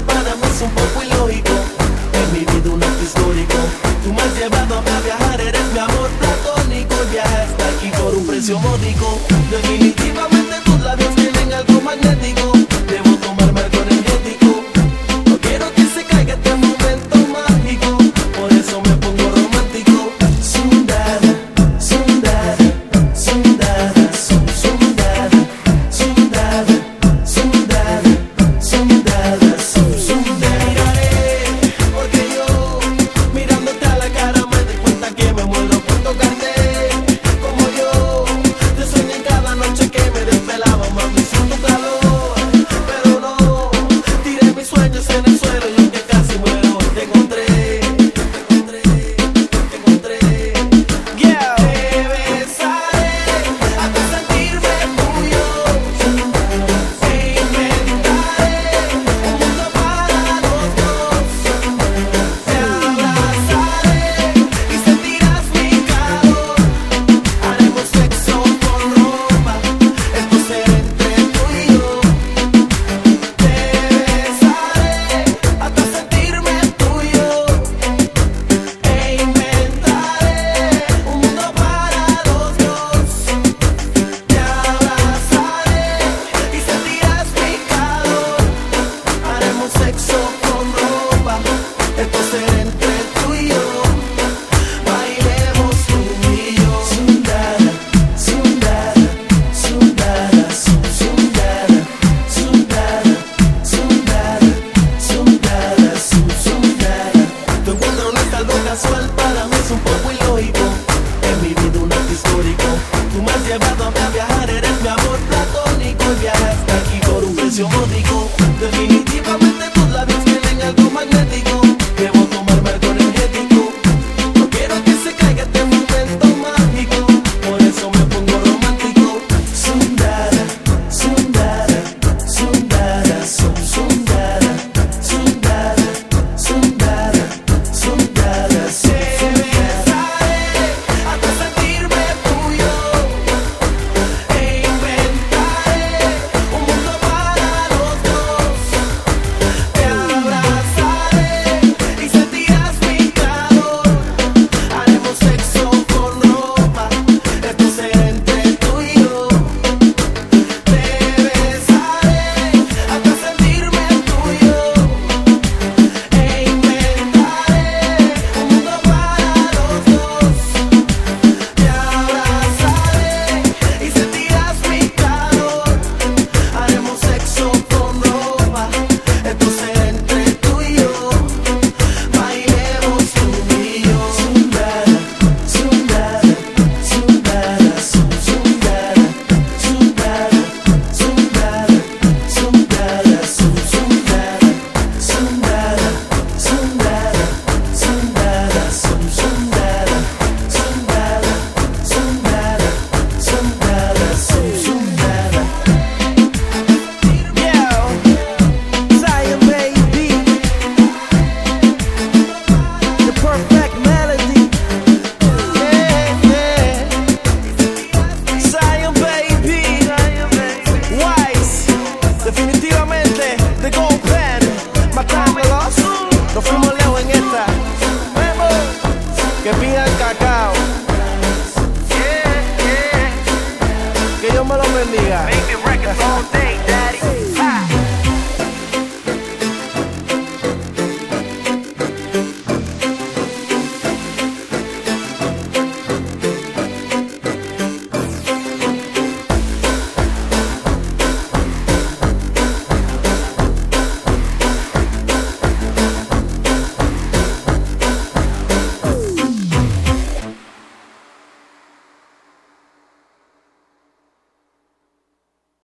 para mí es un poco ilógico. He vivido un acto histórico. Tú me has llevado a viajar, eres mi amor platónico. Viaja hasta aquí por un precio módico. Definitivamente. encanta viajar, eres mi amor platónico y viajaste aquí por un precio módico. Definitivamente tus labios tienen algo magnético. cacao. Que Dios me los bendiga.